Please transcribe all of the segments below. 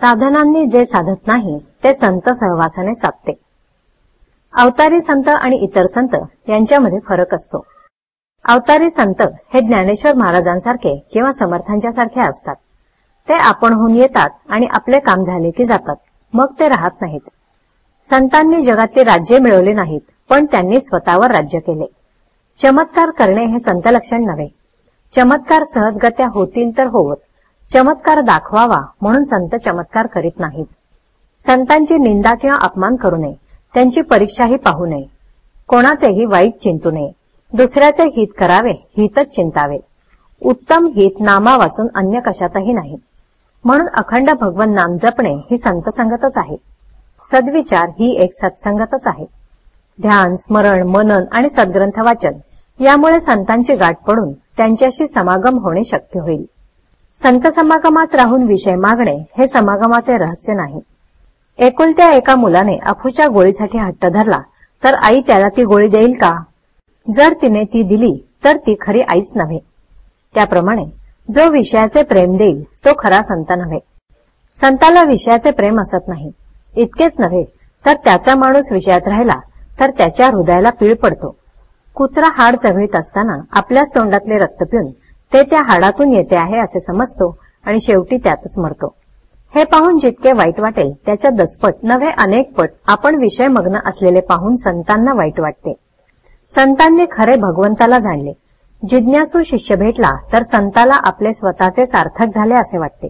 साधनांनी जे साधत नाही ते संत सहवासाने साधते. अवतारी संत आणि इतर संत यांच्यामध्ये फरक असतो. अवतारी संत हे ज्ञानेश्वर महाराजांसारखे किंवा समर्थांच्या सारखे असतात. ते आपणहून येतात आणि आपले काम झाले की जातात. मग ते राहत नाहीत. संतांनी जगातली राज्य मिळवले नाहीत पण त्यांनी स्वतःवर राज्य केले. चमत्कार करणे हे संत लक्षण नव्हे. चमत्कार सहजगत्या होतील तर होवत चमत्कार दाखवावा म्हणून संत चमत्कार करीत नाहीत. संतांची निंदा किंवा अपमान करू नये. त्यांची परीक्षाही पाहू नये. कोणाचेही वाईट चिंतू नये. दुसऱ्याचे हित करावे हितच चिंतावे. उत्तम हित नामा वाचून अन्य कशातही नाही. म्हणून अखंड भगवन नाम जपणे ही संत संगतच आहे. सद्विचार ही एक सत्संगतच आहे. ध्यान स्मरण मनन आणि सद्ग्रंथ वाचन यामुळे संतांची गाठ पडून त्यांच्याशी समागम होणे शक्य होईल. संत समागमात राहून विषय मागणे हे समागमाचे रहस्य नाही. एकुलत्या एका मुलाने अफूच्या गोळीसाठी हट्ट धरला तर आई त्याला ती गोळी देईल का? जर तिने ती दिली तर ती खरी आईच नव्हे. त्याप्रमाणे जो विषयाचे प्रेम देईल तो खरा संत नव्हे. संताला विषयाचे प्रेम असत नाही. इतकेच नव्हे तर त्याचा माणूस विषयात राहिला तर त्याच्या हृदयाला पीळ पडतो. कुत्रा हाड चघळीत असताना आपल्याच तोंडातले रक्त पिऊन ते त्या हाडातून येते आहे असे समजतो आणि शेवटी त्यातच मरतो. हे पाहून जितके वाईट वाटेल त्याच्या दसपट नव्हे अनेकपट आपण विषय मग्न असलेले पाहून संतांना वाईट वाटते. संतांनी खरे भगवंताला जाणले. जिज्ञासू शिष्य भेटला तर संताला आपले स्वतःचे सार्थक झाले असे वाटते.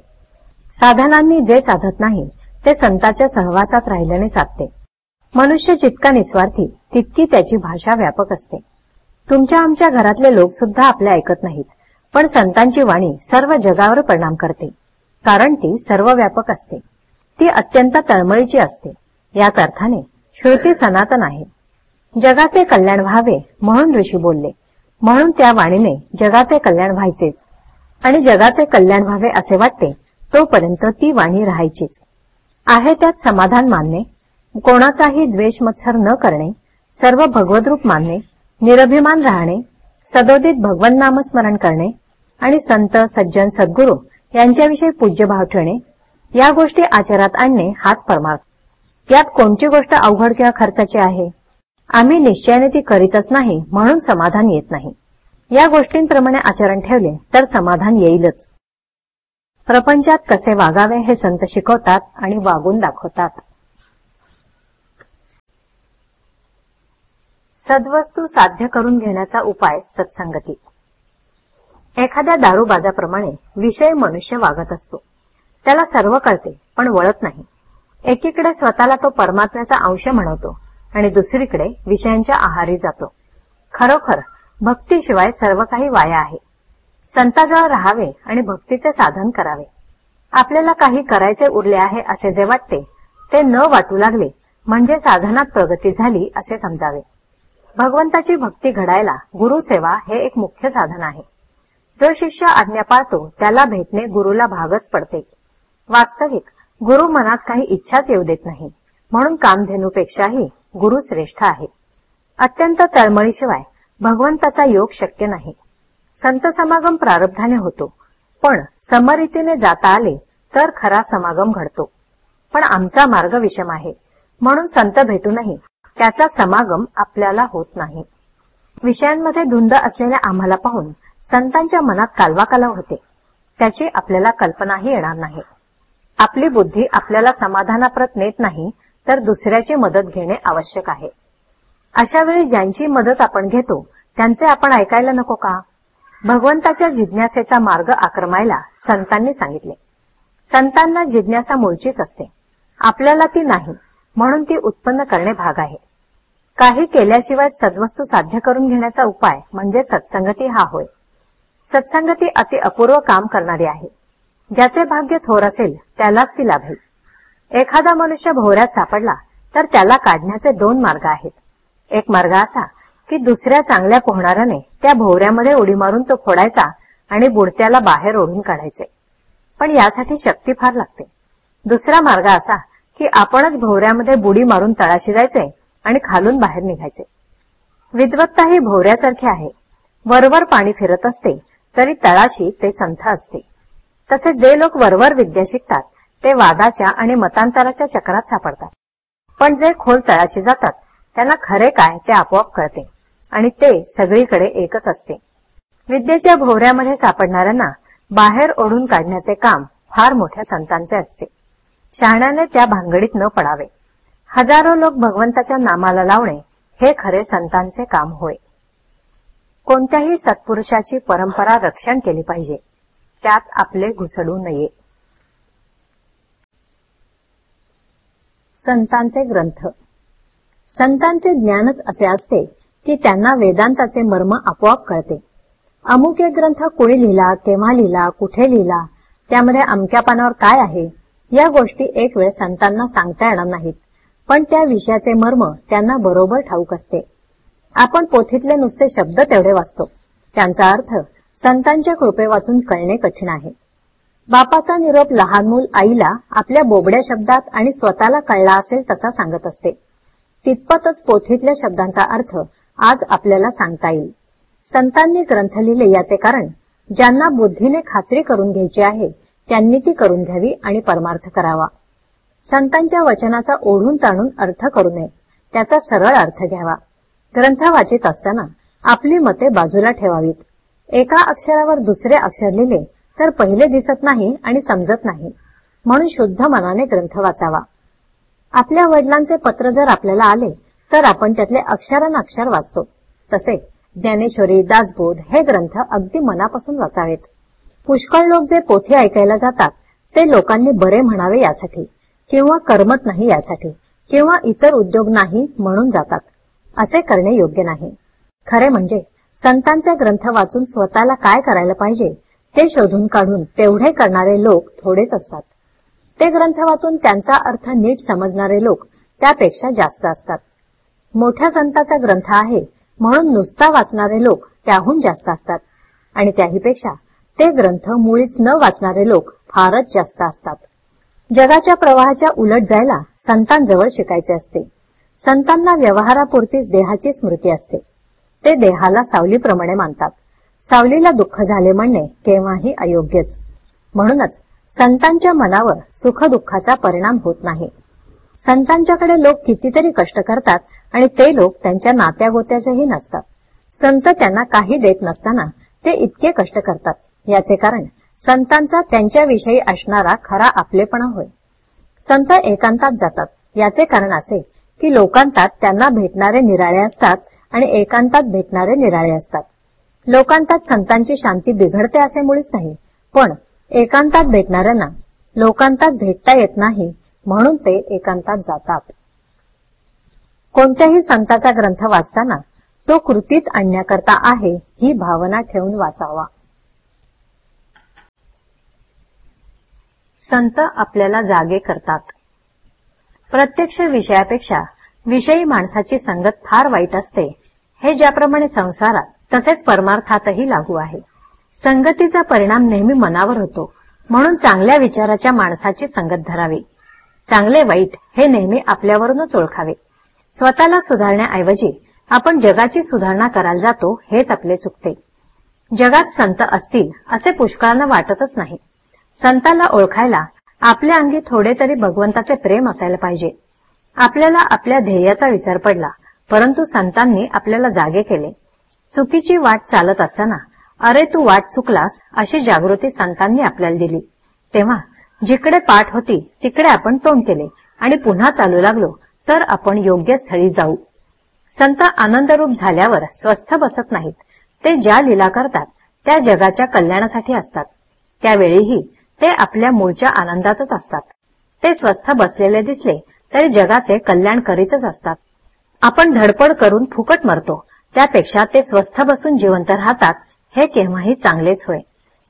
साधनांनी जे साधत नाही ते संताच्या सहवासात राहिल्याने साधते. मनुष्य जितका निस्वार्थी तितकी त्याची भाषा व्यापक असते. तुमच्या आमच्या घरातले लोक सुद्धा आपले ऐकत नाहीत. पण संतांची वाणी सर्व जगावर परिणाम करते कारण ती सर्व व्यापक असते. ती अत्यंत तळमळीची असते. याच अर्थाने श्रुती सनातन आहे. जगाचे कल्याण व्हावे म्हणून ऋषी बोलले. म्हणून त्या वाणीने जगाचे कल्याण व्हायचेच. आणि जगाचे कल्याण व्हावे असे वाटते तोपर्यंत ती वाणी राहायचीच. आहे त्यात समाधान मानणे कोणाचाही द्वेष मत्सर न करणे सर्व भगवद्रूप मानणे निरभिमान राहणे सदोदित भगवन नामस्मरण करणे आणि संत सज्जन सद्गुरू यांच्याविषयी पूज्यभाव ठेवणे या गोष्टी आचारात आणणे हाच परमार्थ. यात कोणची गोष्ट अवघड किंवा खर्चाची आहे? आम्ही निश्चयाने ती करीतच नाही म्हणून समाधान येत नाही. या गोष्टींप्रमाणे आचरण ठेवले तर समाधान येईलच. प्रपंचात कसे वागावे हे संत शिकवतात आणि वागून दाखवतात. सद्वस्तू साध्य करून घेण्याचा उपाय सत्संगती. एखाद्या दारूबाजाप्रमाणे विषय मनुष्य वागत असतो. त्याला सर्व कळते पण वळत नाही. एकीकडे स्वतःला तो परमात्म्याचा अंश म्हणवतो आणि दुसरीकडे विषयांच्या आहारी जातो. खरोखर भक्तीशिवाय सर्व काही वाया आहे. संताजवळ राहावे आणि भक्तीचे साधन करावे. आपल्याला काही करायचे उरले आहे असे जे वाटते ते न वाटू लागले म्हणजे साधनात प्रगती झाली असे समजावे. भगवंताची भक्ती घडायला गुरुसेवा हे एक मुख्य साधन आहे. जो शिष्य आज्ञा पाळतो त्याला भेटणे गुरुला भागच पडते. वास्तविक गुरु मनात काही इच्छाच येऊ देत नाही. म्हणून कामधेनूपेक्षाही गुरु श्रेष्ठ आहे. अत्यंत तळमळीशिवाय भगवंताचा योग शक्य नाही. संत समागम प्रारब्धाने होतो. पण समरीतीने जाता आले तर खरा समागम घडतो. पण आमचा मार्ग विषम आहे. म्हणून संत भेटूनही त्याचा समागम आपल्याला होत नाही. विषयांमध्ये धुंद असलेल्या आम्हाला पाहून संतांच्या मनात कालवाकालव होते. त्याची आपल्याला कल्पनाही येणार नाही. आपली बुद्धी आपल्याला समाधानाप्रत नेत नाही तर दुसऱ्याची मदत घेणे आवश्यक आहे. अशा वेळी ज्यांची मदत आपण घेतो त्यांचे आपण ऐकायला नको का? भगवंताच्या जिज्ञासेचा मार्ग आक्रमायला संतांनी सांगितले. संतांना जिज्ञासा मूळचीच असते. आपल्याला ती नाही म्हणून ती उत्पन्न करणे भाग आहे. काही केल्याशिवाय सद्वस्तू साध्य करून घेण्याचा उपाय म्हणजे सत्संगती हा होय. सत्संगती अति अपूर्व काम करणारी आहे. ज्याचे भाग्य थोर असेल त्यालाच ती लाभेल. एखादा मनुष्य भोवऱ्यात सापडला तर त्याला काढण्याचे दोन मार्ग आहेत. एक मार्ग असा की दुसऱ्या चांगल्या पोहणाऱ्याने त्या भोवऱ्यामध्ये उडी मारून तो फोडायचा आणि बुडत्याला बाहेर ओढून काढायचे. पण यासाठी शक्ती फार लागते. दुसरा मार्ग असा की आपणच भोवऱ्यामध्ये बुडी मारून तळाशी जायचे आणि खालून बाहेर निघायचे. विद्वत्ता ही भोवऱ्यासारखी आहे. वरवर पाणी फिरत असते तरी तळाशी ते संथ असते. तसे जे लोक वरवर विद्या शिकतात ते वादाच्या आणि मतांतराच्या चक्रात सापडतात. पण जे खोल तळाशी जातात त्यांना खरे काय ते आपोआप कळते आणि ते सगळीकडे एकच असते. विद्येच्या भोवऱ्यामध्ये सापडणाऱ्यांना बाहेर ओढून काढण्याचे काम फार मोठ्या संतांचे असते. शहाण्याने त्या भानगडीत न पडावे. हजारो लोक भगवंताच्या नामाला लावणे हे खरे संतांचे काम होय. कोणत्याही सत्पुरुषाची परंपरा रक्षण केली पाहिजे. त्यात आपले घुसडू नये. संतांचे ग्रंथ. संतांचे ज्ञानच असे असते की त्यांना वेदांताचे मर्म आपोआप कळते. अमुक एक ग्रंथ कोणी लिहिला केव्हा लिहिला कुठे लिहिला त्यामध्ये अमक्या पानावर काय आहे या गोष्टी एक वेळ संतांना सांगता येणार नाहीत. पण त्या विषयाचे मर्म त्यांना बरोबर ठाऊक असते. आपण पोथीतले नुसते शब्द तेवढे वाचतो. त्यांचा अर्थ संतांच्या कृपे वाचून कळणे कठीण आहे. बापाचा निरोप लहान मूल आईला आपल्या बोबड्या शब्दात आणि स्वतःला कळला असेल तसा सांगत असते. तितपतच पोथीतल्या शब्दांचा अर्थ आज आपल्याला सांगता येईल. संतांनी ग्रंथ लिहिले याचे कारण ज्यांना बुद्धीने खात्री करून घ्यायची आहे त्यांनी ती करून घ्यावी आणि परमार्थ करावा. संतांच्या वचनाचा ओढून ताणून अर्थ करू नये त्याचा सरळ अर्थ घ्यावा. ग्रंथ वाचित असताना आपली मते बाजूला ठेवावीत. एका अक्षरावर दुसरे अक्षर लिहिले तर पहिले दिसत नाही आणि समजत नाही. म्हणून शुद्ध मनाने ग्रंथ वाचावा. आपल्या वडिलांचे पत्र जर आपल्याला आले तर आपण त्यातले अक्षर वाचतो. तसे ज्ञानेश्वरी दासबोध हे ग्रंथ अगदी मनापासून वाचावेत. पुष्कळ लोक जे पोथी ऐकायला जातात ते लोकांनी बरे म्हणावे यासाठी किंवा करमत नाही यासाठी किंवा इतर उद्योग नाही म्हणून जातात. असे करणे योग्य नाही. खरे म्हणजे संतांचे ग्रंथ वाचून स्वतःला काय करायला पाहिजे ते शोधून काढून तेवढे करणारे लोक थोडेच असतात. ते ग्रंथ वाचून त्यांचा अर्थ नीट समजणारे लोक त्यापेक्षा जास्त असतात. मोठ्या संताचा ग्रंथ आहे म्हणून नुसता वाचणारे लोक त्याहून जास्त असतात. आणि त्याहीपेक्षा ते ग्रंथ मुळीच न वाचणारे लोक फारच जास्त असतात. जगाच्या प्रवाहाच्या उलट जायला संतांजवळ शिकायचे असते. संतांना व्यवहारापुरतीच देहाची स्मृती असते. ते देहाला सावलीप्रमाणे मानतात. सावलीला दुःख झाले म्हणणे केव्हाही अयोग्यच. म्हणूनच संतांच्या मनावर सुखदुःखाचा परिणाम होत नाही. संतांच्याकडे लोक कितीतरी कष्ट करतात आणि ते लोक त्यांच्या नात्या गोत्याचेही नसतात. संत त्यांना काही देत नसताना ते इतके कष्ट करतात. याचे कारण संतांचा त्यांच्याविषयी असणारा खरा आपलेपणा होय. संत एकांतात जातात. याचे कारण असे की लोकांतात त्यांना भेटणारे निराळे असतात आणि एकांतात भेटणारे निराळे असतात. लोकांतात संतांची शांती बिघडते असे मुळीच नाही पण एकांतात भेटणाऱ्यांना लोकांतात भेटता येत नाही म्हणून ते एकांतात जातात. कोणत्याही संताचा ग्रंथ वाचताना तो कृतीत आणण्याकरता आहे ही भावना ठेवून वाचावा. संत आपल्याला जागे करतात. प्रत्यक्ष विषयापेक्षा विषयी माणसाची संगत फार वाईट असते. हे ज्याप्रमाणे संसारात तसेच परमार्थातही लागू आहे. संगतीचा परिणाम नेहमी मनावर होतो. म्हणून चांगल्या विचाराच्या माणसाची संगत धरावी. चांगले वाईट हे नेहमी आपल्यावरूनच ओळखावे. स्वतःला सुधारण्याऐवजी आपण जगाची सुधारणा करायला जातो हेच आपले चुकते. जगात संत असतील असे पुष्कळांना वाटतच नाही. संताला ओळखायला आपल्या अंगी थोडे तरी भगवंताचे प्रेम असायला पाहिजे. आपल्याला आपल्या ध्येयाचा विसर पडला परंतु संतांनी आपल्याला जागे केले. चुकीची वाट चालत असताना अरे तू वाट चुकलास अशी जागृती संतांनी आपल्याला दिली. तेव्हा जिकडे पाठ होती तिकडे आपण तोंड केले आणि पुन्हा चालू लागलो तर आपण योग्य स्थळी जाऊ. संत आनंदरूप झाल्यावर स्वस्थ बसत नाहीत. ते ज्या लीला करतात त्या जगाच्या कल्याणासाठी असतात. त्यावेळीही ते आपल्या मूळच्या आनंदातच असतात. ते स्वस्थ बसलेले दिसले तरी जगाचे कल्याण करीतच असतात. आपण धडपड करून फुकट मरतो त्यापेक्षा ते स्वस्थ बसून जिवंत राहतात हे केव्हाही चांगलेच होय.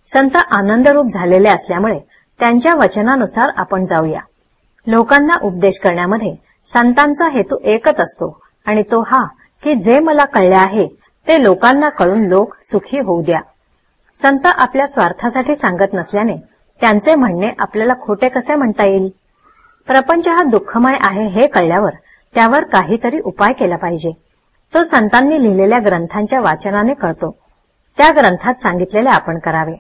संत आनंदरूप झालेले असल्यामुळे त्यांच्या वचनानुसार आपण जाऊया. लोकांना उपदेश करण्यामध्ये संतांचा हेतू एकच असतो आणि तो हा की जे मला कळले आहे ते लोकांना कळून लोक सुखी होऊ द्या. संत आपल्या स्वार्थासाठी सांगत नसल्याने त्यांचे म्हणणे आपल्याला खोटे कसे म्हणता येईल? प्रपंच हा दुःखमय आहे हे कळल्यावर त्यावर काहीतरी उपाय केला पाहिजे. तो संतांनी लिहिलेल्या ग्रंथांच्या वाचनाने कळतो. त्या ग्रंथात सांगितलेले आपण करावे.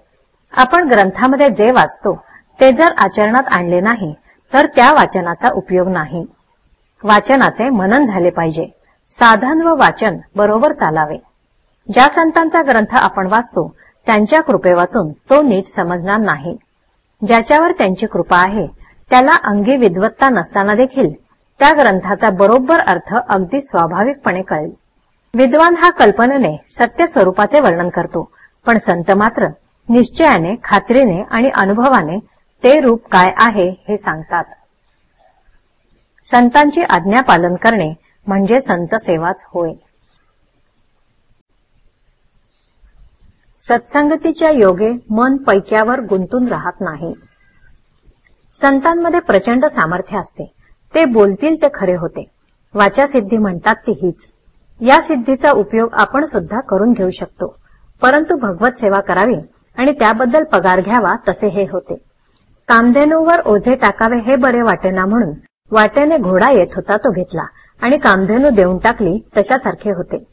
आपण ग्रंथामध्ये जे वाचतो ते जर आचरणात आणले नाही तर त्या वाचनाचा उपयोग नाही. वाचनाचे मनन झाले पाहिजे. साधन व वाचन बरोबर चालावे. ज्या संतांचा ग्रंथ आपण वाचतो त्यांच्या कृपे वाचून तो नीट समजणार नाही. ज्याच्यावर त्यांची कृपा आहे त्याला अंगी विद्वत्ता नसताना देखील त्या ग्रंथाचा बरोबर अर्थ अगदी स्वाभाविकपणे कळेल. विद्वान हा कल्पनेने सत्य स्वरूपाचे वर्णन करतो पण संत मात्र निश्चयाने खात्रीने आणि अनुभवाने ते रूप काय आहे हे सांगतात. संतांची आज्ञा पालन करणे म्हणजे संत सेवाच होय. सत्संगतीच्या योगे मन पैक्यावर गुंतून राहत नाही. संतांमध्ये प्रचंड सामर्थ्य असते. ते बोलतील ते खरे होते. वाचा सिद्धी म्हणतात ती हीच. या सिद्धीचा उपयोग आपण सुद्धा करून घेऊ शकतो. परंतु भगवत सेवा करावी आणि त्याबद्दल पगार घ्यावा तसे हे होते. कामधेनूवर ओझे टाकावे हे बरे वाटेना म्हणून वाटेने घोडा येत होता तो घेतला आणि कामधेनू देऊन टाकली तशासारखे होते.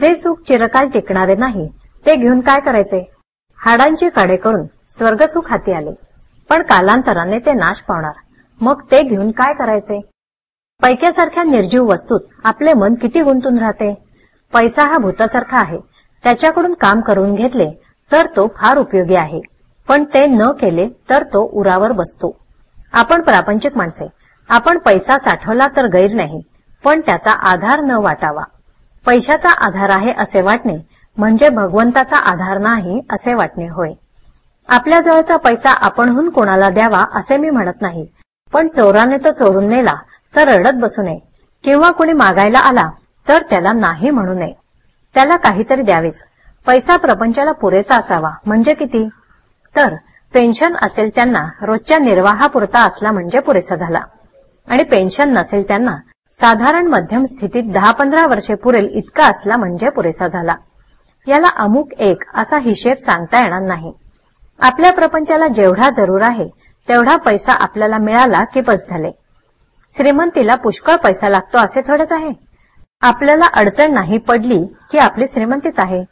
जे सुख चिरकाल टिकणारे नाही ते घेऊन काय करायचे? हाडांची काडे करून स्वर्गसुख हाती आले. पण कालांतराने ते नाश पावणार. मग ते घेऊन काय करायचे? पैक्यासारख्या निर्जीव वस्तूत आपले मन किती गुंतून राहते? पैसा हा भूतासारखा आहे. त्याच्याकडून काम करून घेतले तर तो फार उपयोगी आहे. पण ते न केले तर तो उरावर बसतो. आपण प्रापंचिक माणसे. आपण पैसा साठवला तर गैर नाही पण त्याचा आधार न वाटावा. पैशाचा आधार आहे असे वाटणे म्हणजे भगवंताचा आधार नाही असे वाटणे होय. आपल्या जवळचा पैसा आपणहून कोणाला द्यावा असे मी म्हणत नाही. पण चोराने तो चोरून नेला तर रडत बसू नये. किंवा कुणी मागायला आला तर त्याला नाही म्हणू नये. त्याला काहीतरी द्यावेच. पैसा प्रपंचाला पुरेसा असावा म्हणजे किती? तर पेन्शन असेल त्यांना रोजच्या निर्वाहापुरता असला म्हणजे पुरेसा झाला. आणि पेन्शन नसेल त्यांना साधारण मध्यम स्थितीत दहा पंधरा वर्षे पुरेल इतका असला म्हणजे पुरेसा झाला. याला अमुक एक असा हिशेब सांगता येणार नाही. आपल्या प्रपंचाला जेवढा जरूर आहे तेवढा पैसा आपल्याला मिळाला की बस झाले. श्रीमंतीला पुष्कळ पैसा लागतो असे थोडेच आहे. आपल्याला अडचण नाही पडली की आपली श्रीमंतीच आहे.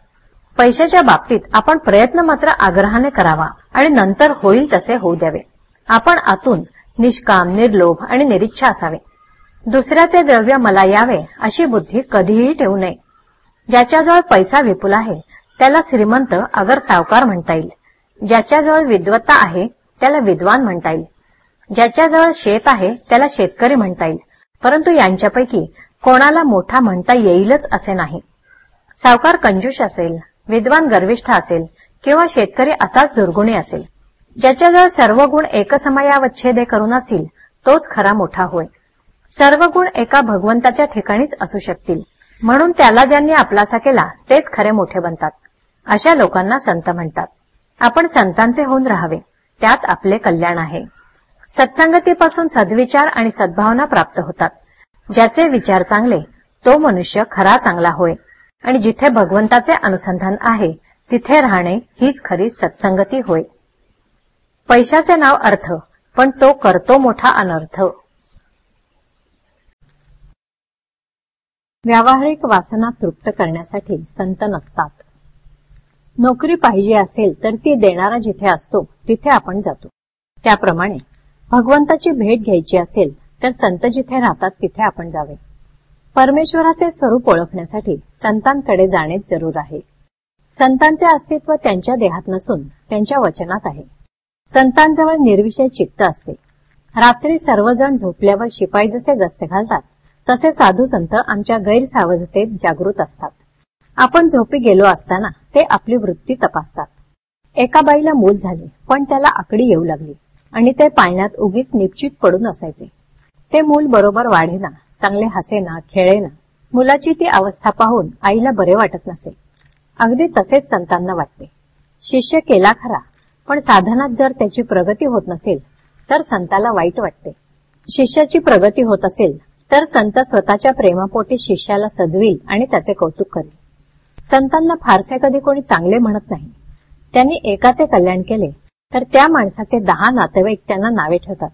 पैशाच्या बाबतीत आपण प्रयत्न मात्र आग्रहाने करावा आणि नंतर होईल तसे होऊ द्यावे. आपण आतून निष्काम निर्लोभ आणि निरीच्छा असावे. दुसऱ्याचे द्रव्य मला यावे अशी बुद्धी कधीही ठेवू नये. ज्याच्याजवळ पैसा विपुल आहे त्याला श्रीमंत अगर सावकार म्हणता येईल. ज्याच्याजवळ विद्वत्ता आहे त्याला विद्वान म्हणता येईल. ज्याच्याजवळ शेत आहे त्याला शेतकरी म्हणता येईल. परंतु यांच्यापैकी कोणाला मोठा म्हणता येईलच असे नाही. सावकार कंजूष असेल विद्वान गर्विष्ठ असेल किंवा शेतकरी असाच दुर्गुणी असेल. ज्याच्याजवळ सर्व गुण एकसमयावच्छेदे करून असतील तोच खरा मोठा होय. सर्व गुण एका भगवंताच्या ठिकाणीच असू शकतील. म्हणून त्याला ज्यांनी आपलासा केला तेच खरे मोठे बनतात. अशा लोकांना संत म्हणतात. आपण संतांचे होऊन राहावे. त्यात आपले कल्याण आहे. सत्संगतीपासून सद्विचार आणि सद्भावना प्राप्त होतात. ज्याचे विचार चांगले तो मनुष्य खरा चांगला होय. आणि जिथे भगवंताचे अनुसंधान आहे तिथे राहणे हीच खरी सत्संगती होय. पैशाचे नाव अर्थ पण तो करतो मोठा अनर्थ. व्यावहारिक वासना तृप्त करण्यासाठी संत नसतात. नोकरी पाहिजे असेल तर ती देणारा जिथे असतो तिथे आपण जातो. त्याप्रमाणे भगवंताची भेट घ्यायची असेल तर संत जिथे राहतात तिथे आपण जावे. परमेश्वराचे स्वरूप ओळखण्यासाठी संतांकडे जाणे जरूर आहे. संतांचे अस्तित्व त्यांच्या देहात नसून त्यांच्या वचनात आहे. संतांजवळ निर्विषय चित्त असते. रात्री सर्वजण झोपल्यावर शिपाई जसे गस्त घालतात तसे साधू संत आमच्या गैरसावधतेत जागृत असतात. आपण झोपी गेलो असताना ते आपली वृत्ती तपासतात. एका बाईला मूल झाले पण त्याला आकडी येऊ लागली आणि ते पाळण्यात उगीच निश्चित पडून असायचे. ते मूल बरोबर वाढेना चांगले हसेना खेळेना. मुलाची ती अवस्था पाहून आईला बरे वाटत नसेल अगदी तसेच संतांना वाटते. शिष्य केला खरा पण साधनात जर त्याची प्रगती होत नसेल तर संताला वाईट वाटते. शिष्याची प्रगती होत असेल तर संत स्वतःच्या प्रेमापोटी शिष्याला सजवील आणि त्याचे कौतुक करेल. संतांना फारसे कधी कोणी चांगले म्हणत नाही. त्यांनी एकाचे कल्याण केले तर त्या माणसाचे दहा नातेवाईक त्यांना नावे ठेवतात.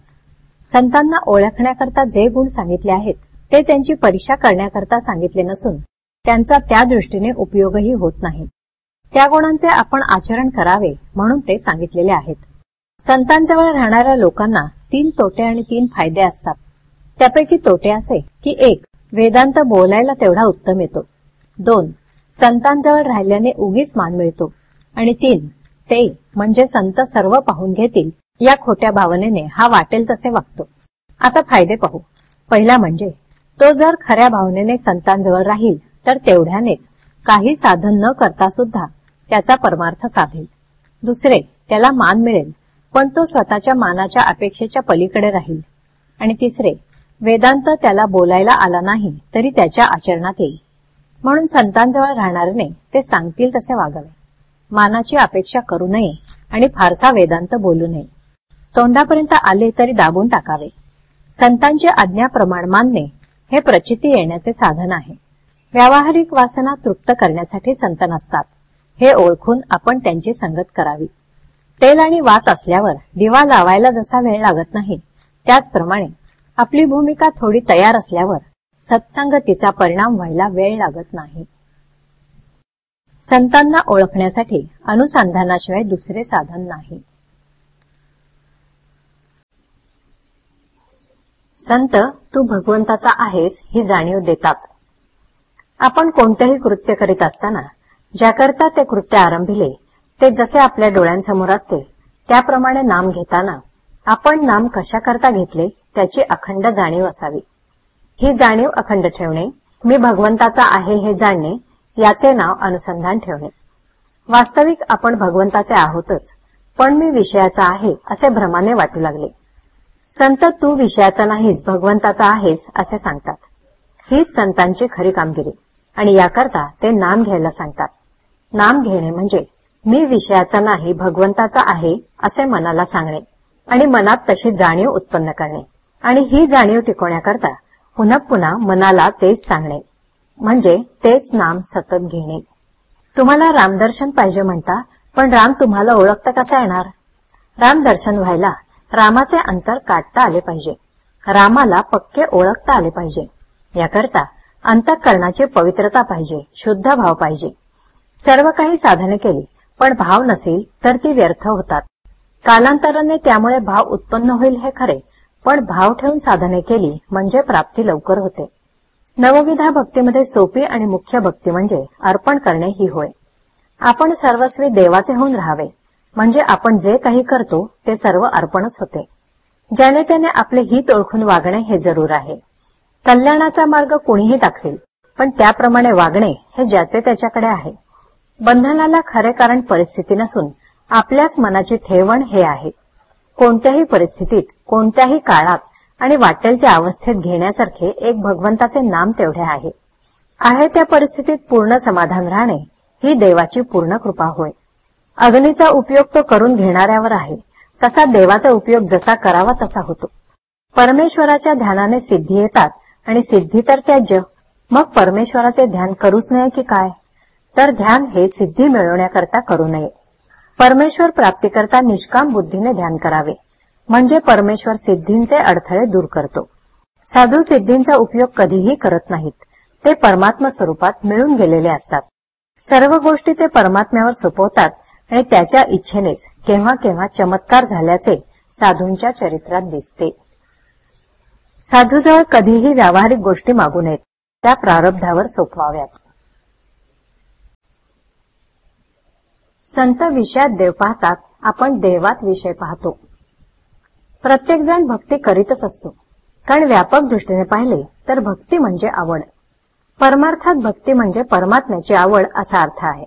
संतांना ओळखण्याकरता जे गुण सांगितले आहेत ते त्यांची परीक्षा करण्याकरता सांगितले नसून त्यांचा त्या दृष्टीने उपयोगही होत नाही. त्या गुणांचे आपण आचरण करावे म्हणून ते सांगितलेले आहेत. संतांजवळ राहणाऱ्या लोकांना तीन तोटे आणि तीन फायदे असतात. त्यापैकी तोटे असे की एक वेदांत बोलायला तेवढा उत्तम येतो. दोन संतांजवळ राहिल्याने उगीच मान मिळतो. आणि तीन ते म्हणजे संत सर्व पाहून घेतील या खोट्या भावनेने हा वाटेल तसे वागतो. आता फायदे पाहू. पहिला म्हणजे तो जर खऱ्या भावनेने संतांजवळ राहील तर तेवढ्यानेच काही साधन न करता सुद्धा त्याचा परमार्थ साधेल. दुसरे त्याला मान मिळेल पण तो स्वतःच्या मानाच्या अपेक्षेच्या पलीकडे राहील. आणि तिसरे वेदांत त्याला बोलायला आला नाही तरी त्याच्या आचरणात येईल. म्हणून संतांजवळ राहणाऱ्याने ते सांगतील तसे वागावे. मानाची अपेक्षा करू नये आणि फारसा वेदांत बोलू नये. तोंडापर्यंत आले तरी दाबून टाकावे. संतांची आज्ञा प्रमाण मानणे हे प्रचिती येण्याचे साधन आहे. व्यावहारिक वासना तृप्त करण्यासाठी संत नसतात. हे ओळखून आपण त्यांची संगत करावी. तेल आणि वात असल्यावर दिवा लावायला जसा वेळ लागत नाही त्याचप्रमाणे आपली भूमिका थोडी तयार असल्यावर सत्संगतीचा परिणाम व्हायला वेळ लागत नाही. संतांना ओळखण्यासाठी अनुसंधानाशिवाय दुसरे साधन नाही. संत तू भगवंताचा आहेस ही जाणीव देतात. आपण कोणतेही कृत्य करीत असताना ज्याकरता ते कृत्य आरंभिले ते जसे आपल्या डोळ्यांसमोर असते त्याप्रमाणे नाम घेताना आपण नाम कशाकरता घेतले? त्याची अखंड जाणीव असावी. ही जाणीव अखंड ठेवणे मी भगवंताचा आहे हे जाणणे याचे नाव अनुसंधान ठेवणे. वास्तविक आपण भगवंताचे आहोतच पण मी विषयाचा आहे असे भ्रमाने वाटू लागले. संत तू विषयाचा नाहीस भगवंताचा आहेस असे सांगतात. हीच संतांची खरी कामगिरी आणि याकरता ते नाम घ्यायला सांगतात. नाम घेणे म्हणजे मी विषयाचा नाही भगवंताचा आहे असे मनाला सांगणे आणि मनात तशी जाणीव उत्पन्न करणे. आणि ही जाणीव टिकवण्याकरता पुन्हा पुन्हा मनाला तेच सांगणे. म्हणजे तेच नाम सतत घेणे. तुम्हाला रामदर्शन पाहिजे म्हणता पण राम तुम्हाला ओळखता कसा येणार? रामदर्शन व्हायला रामाचे अंतर काढता आले पाहिजे. रामाला पक्के ओळखता आले पाहिजे. याकरता अंतःकरणाची पवित्रता पाहिजे शुद्ध भाव पाहिजे. सर्व काही साधने केली पण भाव नसेल तर ती व्यर्थ होतात. कालांतराने त्यामुळे भाव उत्पन्न होईल हे खरे पण भाव ठेवून साधने केली म्हणजे प्राप्ती लवकर होते. नवविधा भक्तीमध्ये सोपी आणि मुख्य भक्ती म्हणजे अर्पण करणे ही होय. आपण सर्वस्वी देवाचे होऊन राहावे म्हणजे आपण जे काही करतो ते सर्व अर्पणच होते. ज्याने त्याने आपले हित ओळखून वागणे हे जरूर आहे. कल्याणाचा मार्ग कुणीही दाखवेल पण त्याप्रमाणे वागणे हे ज्याचे त्याच्याकडे आहे. बंधनाला खरे कारण परिस्थिती नसून आपल्याच मनाची ठेवण हे आहे. कोणत्याही परिस्थितीत कोणत्याही काळात आणि वाटेल त्या अवस्थेत घेण्यासारखे एक भगवंताचे नाम तेवढे आहे. आहे त्या परिस्थितीत पूर्ण समाधान राहणे ही देवाची पूर्ण कृपा होय. अग्नीचा उपयोग तो करून घेणाऱ्यावर आहे. तसा देवाचा उपयोग जसा करावा तसा होतो. परमेश्वराच्या ध्यानाने सिद्धी येतात आणि सिद्धी तर त्याज्य मग परमेश्वराचे ध्यान करूच नये की काय? तर ध्यान हे सिद्धी मिळवण्याकरता करू नये. परमेश्वर प्राप्तीकरता निष्काम बुद्धीने ध्यान करावे. म्हणजे परमेश्वर सिद्धींचे अडथळे दूर करतो. साधू सिद्धींचा उपयोग कधीही करत नाहीत. ते परमात्मा स्वरूपात मिळून गेलेले असतात. सर्व गोष्टी ते परमात्म्यावर सोपवतात आणि त्याच्या इच्छेनेच केव्हा केव्हा चमत्कार झाल्याचे साधूंच्या चरित्रात दिसते. साधूजवळ कधीही व्यावहारिक गोष्टी मागू नयेत. त्या प्रारब्धावर सोपवाव्यात. संत विषयात देव पाहतात आपण देवात विषय पाहतो. प्रत्येकजण भक्ती करीतच असतो. कारण व्यापक दृष्टीने पाहिले तर भक्ती म्हणजे आवड. परमार्थात भक्ती म्हणजे परमात्म्याची आवड असा अर्थ आहे.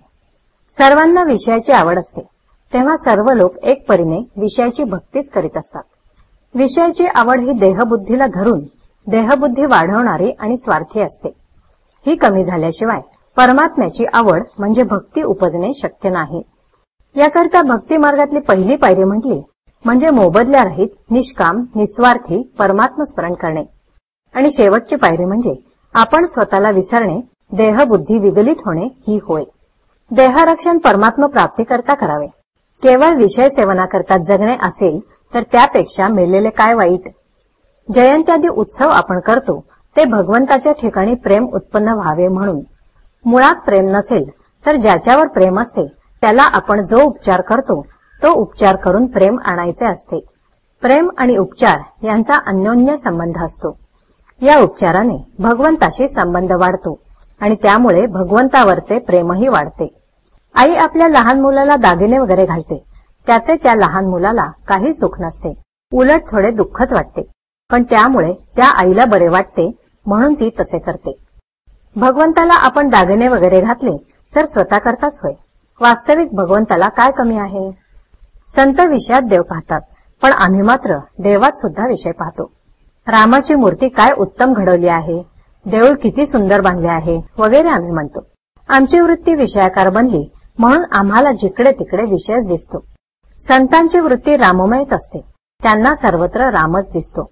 सर्वांना विषयाची आवड असते. तेव्हा सर्व लोक एक परीने विषयाची भक्तीच करीत असतात. विषयाची आवड ही देहबुद्धीला धरून देहबुद्धी वाढवणारी आणि स्वार्थी असते. ही कमी झाल्याशिवाय परमात्म्याची आवड म्हणजे भक्ती उपजणे शक्य नाही. याकरता भक्ती मार्गातली पहिली पायरी म्हटली म्हणजे मोबदल्या रहित निष्काम निस्वार्थी परमात्म स्मरण करणे. आणि शेवटची पायरी म्हणजे आपण स्वतःला विसरणे देहबुद्धी विगलित होणे ही होय. देहरक्षण परमात्म प्राप्तीकरता करावे. केवळ विषय सेवनाकरता जगणे असेल तर त्यापेक्षा मेलेले काय वाईट? जयंत्यादी उत्सव आपण करतो ते भगवंताच्या ठिकाणी प्रेम उत्पन्न व्हावे म्हणून. मुळात प्रेम नसेल तर ज्याच्यावर प्रेम असते त्याला आपण जो उपचार करतो तो उपचार करून प्रेम आणायचे असते. प्रेम आणि उपचार यांचा अन्योन्य संबंध असतो. या उपचाराने भगवंताशी संबंध वाढतो आणि त्यामुळे भगवंतावरचे प्रेमही वाढते. आई आपल्या लहान मुलाला दागिने वगैरे घालते त्याचे त्या लहान मुलाला काही सुख नसते. उलट थोडे दुःखच वाटते. पण त्यामुळे त्या आईला बरे वाटते म्हणून ती तसे करते. भगवंताला आपण दागिने वगैरे घातले तर स्वतः करताच होय. वास्तविक भगवंताला काय कमी आहे? संत विषयात देव पाहतात पण आम्ही मात्र देवात सुद्धा विषय पाहतो. रामाची मूर्ती काय उत्तम घडवली आहे? देऊळ किती सुंदर बांधले आहे? वगैरे आम्ही म्हणतो. आमची वृत्ती विषयाकार बनली म्हणून आम्हाला जिकडे तिकडे विषयच दिसतो. संतांची वृत्ती राममयच असते. त्यांना सर्वत्र रामच दिसतो.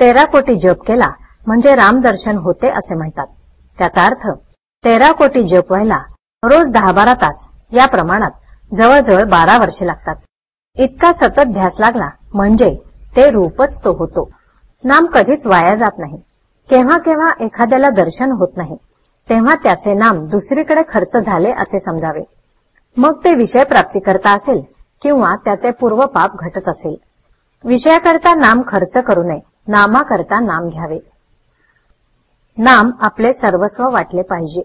तेरा कोटी जप केला म्हणजे रामदर्शन होते असे म्हणतात. त्याचा अर्थ तेरा कोटी जप व्हायला रोज दहा बारा तास या प्रमाणात जवळजवळ बारा वर्षे लागतात. इतका सतत ध्यास लागला म्हणजे ते रूपच तो होतो. नाम कधीच वाया जात नाही. केव्हा केव्हा एखाद्याला दर्शन होत नाही तेव्हा त्याचे नाम दुसरीकडे खर्च झाले असे समजावे. मग ते विषय प्राप्ती करता असेल किंवा त्याचे पूर्वपाप घटत असेल. विषयाकरता नाम खर्च करू नये नामाकरता नाम घ्यावे. नाम आपले सर्वस्व वाटले पाहिजे.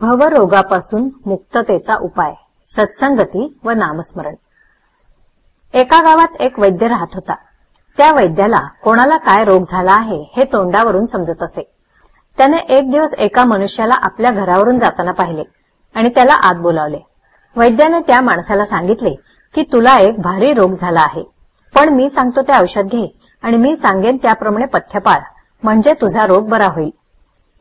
भवरोगापासून मुक्ततेचा उपाय सत्संगती व नामस्मरण. एका गावात एक वैद्य राहत होता. त्या वैद्याला कोणाला काय रोग झाला आहे हे तोंडावरून समजत असे. त्याने एक दिवस एका मनुष्याला आपल्या घरावरून जाताना पाहिले आणि त्याला आत बोलावले. वैद्याने त्या माणसाला सांगितले की तुला एक भारी रोग झाला आहे. पण मी सांगतो ते औषध घे. आणि मी सांगेन त्याप्रमाणे पथ्य पाळ म्हणजे तुझा रोग बरा होईल.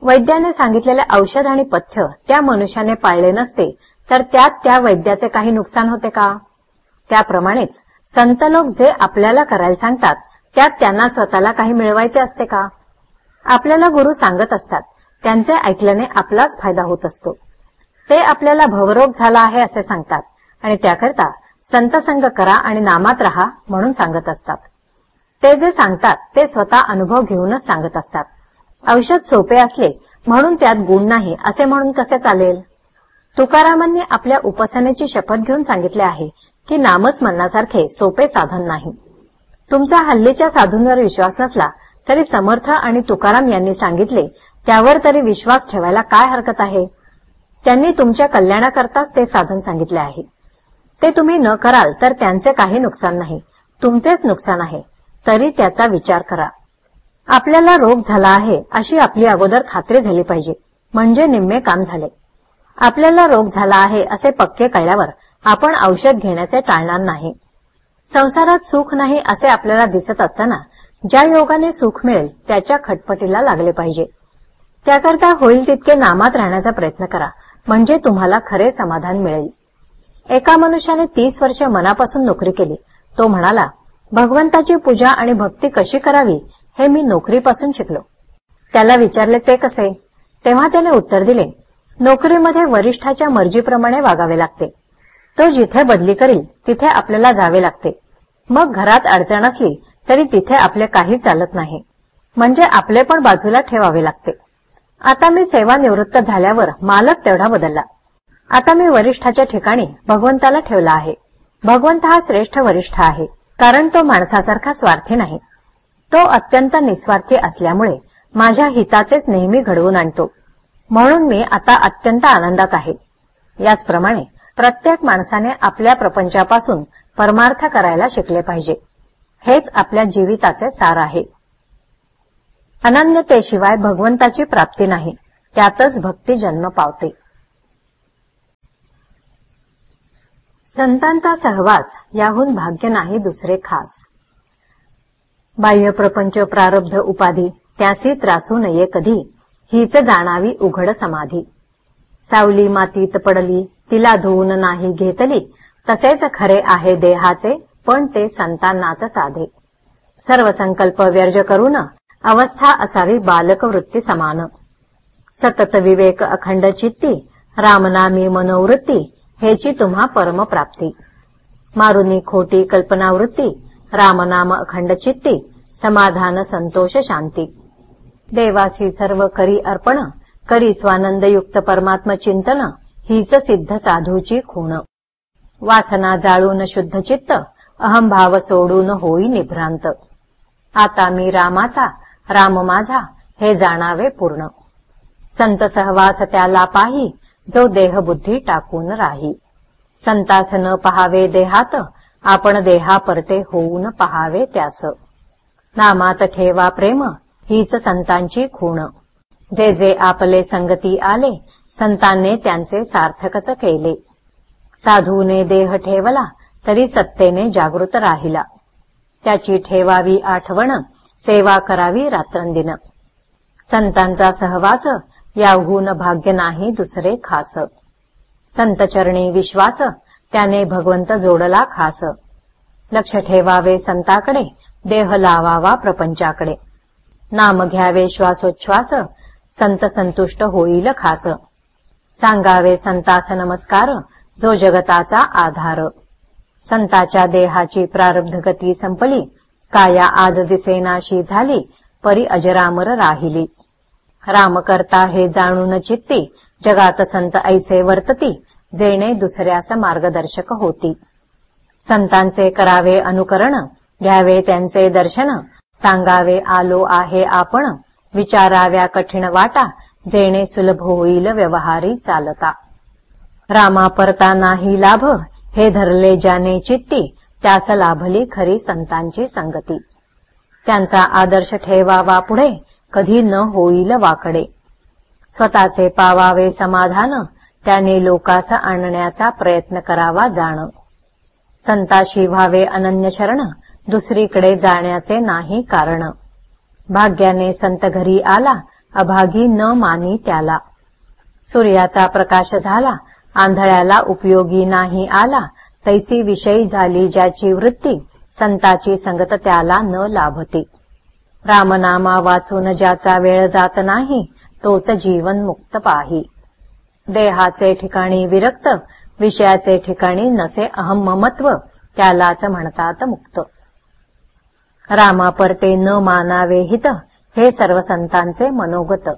वैद्याने सांगितलेले औषध आणि पथ्य त्या मनुष्याने पाळले नसते तर त्यात त्या वैद्याचे काही नुकसान होते का? त्याप्रमाणेच संत लोक जे आपल्याला करायला सांगतात त्यात त्यांना स्वतःला काही मिळवायचे असते का? आपल्याला गुरु सांगत असतात त्यांचे ऐकल्याने आपलाच फायदा होत असतो. ते आपल्याला भवरोग झाला आहे असे सांगतात आणि त्याकरता संतसंग करा आणि नामात रहा म्हणून सांगत असतात. ते जे सांगतात ते स्वतः अनुभव घेऊनच सांगत असतात. औषध सोपे असले म्हणून त्यात गुण नाही असे म्हणून कसे चालेल? तुकारामांनी आपल्या उपासनेची शपथ घेऊन सांगितले आहे की नामस्मरणासारखे सोपे साधन नाही. तुमचा हल्लीच्या साधूंवर विश्वास नसला तरी समर्थ आणि तुकाराम यांनी सांगितले त्यावर तरी विश्वास ठेवायला काय हरकत आहे? त्यांनी तुमच्या कल्याणाकरताच ते साधन सांगितले आहे. ते तुम्ही न कराल तर त्यांचे काही नुकसान नाही. तुमचेच नुकसान आहे. तरी त्याचा विचार करा. आपल्याला रोग झाला आहे अशी आपली अगोदर खात्री झाली पाहिजे. म्हणजे निम्मे काम झाले. आपल्याला रोग झाला आहे असे पक्के कळल्यावर आपण औषध घेण्याचे टाळणार नाही. संसारात सुख नाही असे आपल्याला दिसत असताना ज्या योगाने सुख मिळेल त्याच्या खटपटीला लागले पाहिजे. त्याकरता होईल तितके नामात राहण्याचा प्रयत्न करा म्हणजे तुम्हाला खरे समाधान मिळेल. एका मनुष्याने तीस वर्ष मनापासून नोकरी केली तो म्हणाला भगवंताची पूजा आणि भक्ती कशी करावी हे मी नोकरीपासून शिकलो. त्याला विचारले ते कसे? तेव्हा त्याने उत्तर दिले नोकरीमध्ये वरिष्ठाच्या मर्जीप्रमाणे वागावे लागते. तो जिथे बदली करील तिथे आपल्याला जावे लागते. मग घरात अडचण असली तरी तिथे आपले काही चालत नाही. म्हणजे आपले पण बाजूला ठेवावे लागते. आता मी सेवानिवृत्त झाल्यावर मालक तेवढा बदलला. आता मी वरिष्ठाच्या ठिकाणी भगवंताला ठेवला आहे. भगवंत हा श्रेष्ठ वरिष्ठ आहे. कारण तो माणसासारखा स्वार्थी नाही. तो अत्यंत निस्वार्थी असल्यामुळे माझ्या हिताचेच नेहमी घडवून आणतो. म्हणून मी आता अत्यंत आनंदात आहे. याचप्रमाणे प्रत्येक माणसाने आपल्या प्रपंचापासून परमार्थ करायला शिकले पाहिजे. हेच आपल्या जीविताचे सार आहे. अनन्यतेशिवाय भगवंताची प्राप्ती नाही. त्यातच भक्ती जन्म पावते. संतांचा सहवास याहून भाग्य नाही दुसरे खास. बाह्यप्रपंच प्रारब्ध उपाधी त्यासी त्रासू नये कधी हीच जाणावी उघड समाधी. सावली मातीत पडली तिला धुवून नाही घेतली तसेच खरे आहे देहाचे पण ते संतांनाच साधे. सर्व संकल्प व्यर्ज करून अवस्था असावी बालक वृत्ती समान. सतत विवेक अखंड चित्ती रामनामी मनोवृत्ती हेची तुम्हा परम प्राप्ती मारुनी खोटी कल्पनावृत्ती रामनाम अखंड चित्ती समाधान संतोष शांती. देवासी सर्व करी अर्पण करी स्वानंदयुक्त परमात्म चिंतन हीच सिद्ध साधूची खूण. वासना जाळून शुद्ध चित्त अहंभाव सोडून होई निभ्रांत. आता मी रामाचा राम माझा हे जाणावे पूर्ण. संत सहवास त्याला पाही जो देहबुद्धी टाकून राही. संतास न पहावे देहात आपण देहा परते होऊन पहावे त्यास. नामात ठेवा प्रेम हीच संतांची खूण. जे जे आपले संगती आले संतांने त्यांचे सार्थकच केले. साधूने देह ठेवला तरी सत्तेने जागृत राहिला. त्याची ठेवावी आठवण सेवा करावी रात्रंदिन. संतांचा सहवास याहून भाग्य नाही दुसरे खास. संतचरणी विश्वास त्याने भगवंत जोडला खास. लक्ष ठेवावे संताकडे देह लावावा प्रपंचाकडे. नाम घ्यावे श्वासोच्छ्वास संत संतुष्ट होईल खास. सांगावे संतास नमस्कार जो जगताचा आधार. संताच्या देहाची प्रारब्ध गती संपली काया आज दिसेनाशी झाली परी अजरामर राहिली. रामकर्ता हे जाणून चित्ती. जगात संत ऐसे वर्तती जेणे दुसऱ्यास मार्गदर्शक होती. संतांचे करावे अनुकरण घ्यावे त्यांचे दर्शन सांगावे आलो आहे आपण विचाराव्या कठीण वाटा जेणे सुलभ होईल व्यवहारी चालता. रामा परता नाही लाभ हे धरले ज्याने चित्ती त्यास लाभली खरी संतांची संगती. त्यांचा आदर्श ठेवावा पुढे कधी न होईल वाकडे. स्वतःचे पावावे समाधान त्याने लोकास आणण्याचा प्रयत्न करावा जाण. संताशी व्हावे अनन्य शरण दुसरीकडे जाण्याचे नाही कारण. भाग्याने संत घरी आला अभागी न मानी त्याला. सूर्याचा प्रकाश झाला आंधळ्याला उपयोगी नाही आला तैसी विषयी झाली ज्याची वृत्ती संताची संगत त्याला न लाभते. रामनामा वाचून ज्याचा वेळ जात नाही तोच जीवन मुक्त पाही. देहाचे ठिकाणी विरक्त विषयाचे ठिकाणी नसे अहममत्व त्यालाच म्हणतात मुक्त. रामा परते न मानावे हित हे सर्व संतांचे मनोगत.